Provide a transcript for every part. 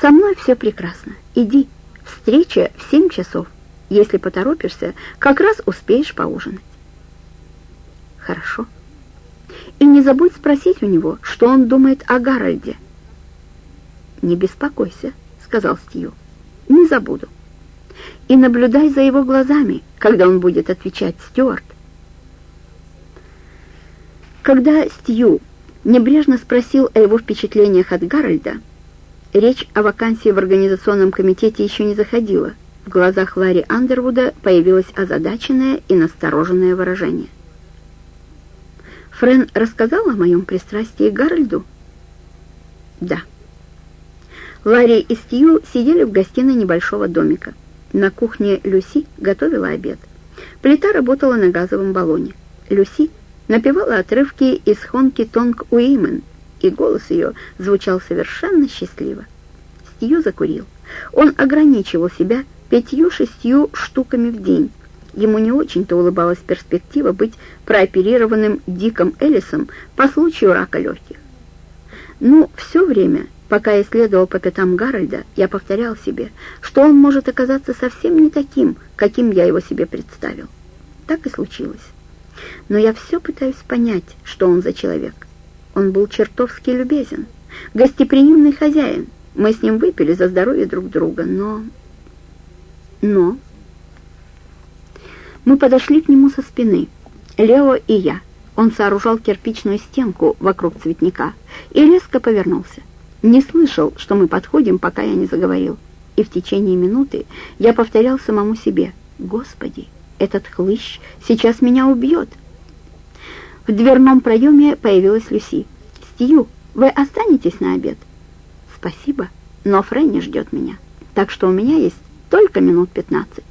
«Со мной все прекрасно. Иди. Встреча в семь часов. Если поторопишься, как раз успеешь поужинать». «Хорошо. И не забудь спросить у него, что он думает о Гарольде». «Не беспокойся», — сказал Стью. «Не забуду. И наблюдай за его глазами, когда он будет отвечать Стюарт». Когда Стью небрежно спросил о его впечатлениях от Гарольда, речь о вакансии в организационном комитете еще не заходила. В глазах Ларри Андервуда появилось озадаченное и настороженное выражение. «Френ рассказал о моем пристрастии Гарольду?» «Да». Ларри и Стью сидели в гостиной небольшого домика. На кухне Люси готовила обед. Плита работала на газовом баллоне. Люси напевала отрывки из «Хонки Тонг Уимен», и голос ее звучал совершенно счастливо. Стью закурил. Он ограничивал себя пятью-шестью штуками в день. Ему не очень-то улыбалась перспектива быть прооперированным Диком Эллисом по случаю рака легких. Ну, все время, пока я следовал по пятам Гарольда, я повторял себе, что он может оказаться совсем не таким, каким я его себе представил. Так и случилось но я все пытаюсь понять, что он за человек. Он был чертовски любезен, гостеприимный хозяин. Мы с ним выпили за здоровье друг друга, но... Но... Мы подошли к нему со спины, Лео и я. Он сооружал кирпичную стенку вокруг цветника и резко повернулся. Не слышал, что мы подходим, пока я не заговорил. И в течение минуты я повторял самому себе, «Господи, этот хлыщ сейчас меня убьет!» В дверном проеме появилась Люси. «Стью, вы останетесь на обед?» «Спасибо, но Фрэнни ждет меня, так что у меня есть только минут пятнадцать».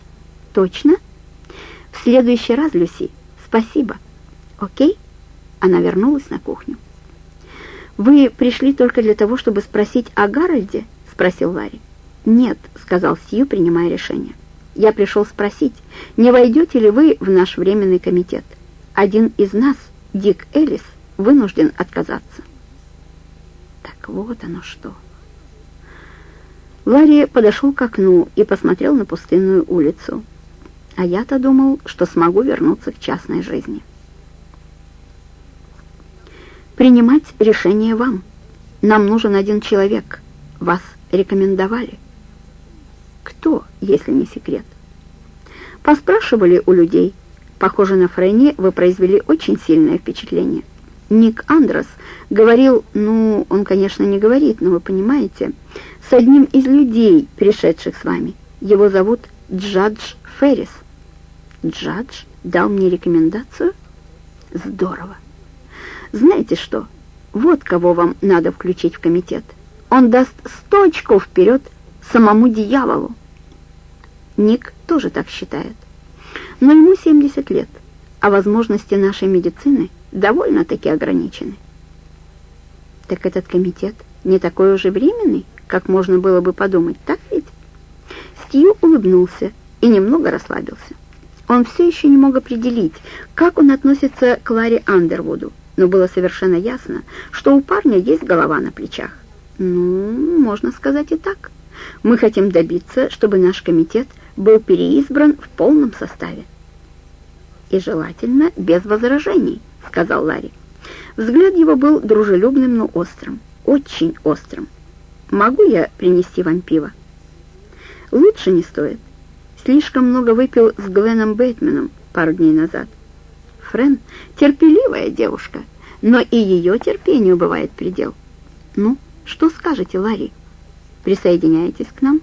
«Точно?» «В следующий раз, Люси. Спасибо». «Окей?» Она вернулась на кухню. «Вы пришли только для того, чтобы спросить о Гарольде?» — спросил Ларри. «Нет», — сказал Стью, принимая решение. «Я пришел спросить, не войдете ли вы в наш временный комитет? Один из нас Дик Эллис вынужден отказаться. Так вот оно что. Ларри подошел к окну и посмотрел на пустынную улицу. А я-то думал, что смогу вернуться к частной жизни. Принимать решение вам. Нам нужен один человек. Вас рекомендовали. Кто, если не секрет? Поспрашивали у людей, Похоже, на Фрэнни вы произвели очень сильное впечатление. Ник Андрос говорил, ну, он, конечно, не говорит, но вы понимаете, с одним из людей, пришедших с вами. Его зовут Джадж Феррис. Джадж дал мне рекомендацию? Здорово. Знаете что? Вот кого вам надо включить в комитет. Он даст сто очков вперед самому дьяволу. Ник тоже так считает но ему 70 лет, а возможности нашей медицины довольно-таки ограничены. Так этот комитет не такой уже временный, как можно было бы подумать, так ведь? Стью улыбнулся и немного расслабился. Он все еще не мог определить, как он относится к Ларе Андервуду, но было совершенно ясно, что у парня есть голова на плечах. Ну, можно сказать и так. Мы хотим добиться, чтобы наш комитет был переизбран в полном составе. «И желательно без возражений», — сказал Ларри. Взгляд его был дружелюбным, но острым, очень острым. «Могу я принести вам пиво?» «Лучше не стоит. Слишком много выпил с Гленном Бэтменом пару дней назад. Френ — терпеливая девушка, но и ее терпению бывает предел. Ну, что скажете, Ларри? Присоединяетесь к нам?»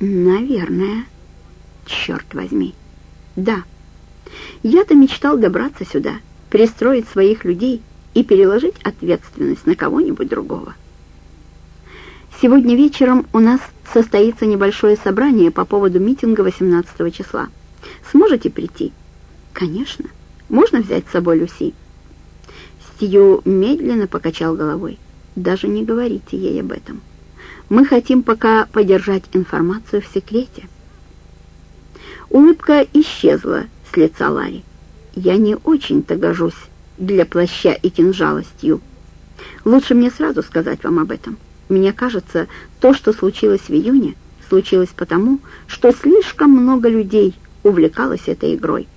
«Наверное. Черт возьми. Да. Я-то мечтал добраться сюда, пристроить своих людей и переложить ответственность на кого-нибудь другого. Сегодня вечером у нас состоится небольшое собрание по поводу митинга 18 числа. Сможете прийти? Конечно. Можно взять с собой Люси?» Стью медленно покачал головой. «Даже не говорите ей об этом». Мы хотим пока подержать информацию в секрете. Улыбка исчезла с лица Ларри. Я не очень-то гожусь для плаща и кинжала Стью. Лучше мне сразу сказать вам об этом. Мне кажется, то, что случилось в июне, случилось потому, что слишком много людей увлекалось этой игрой.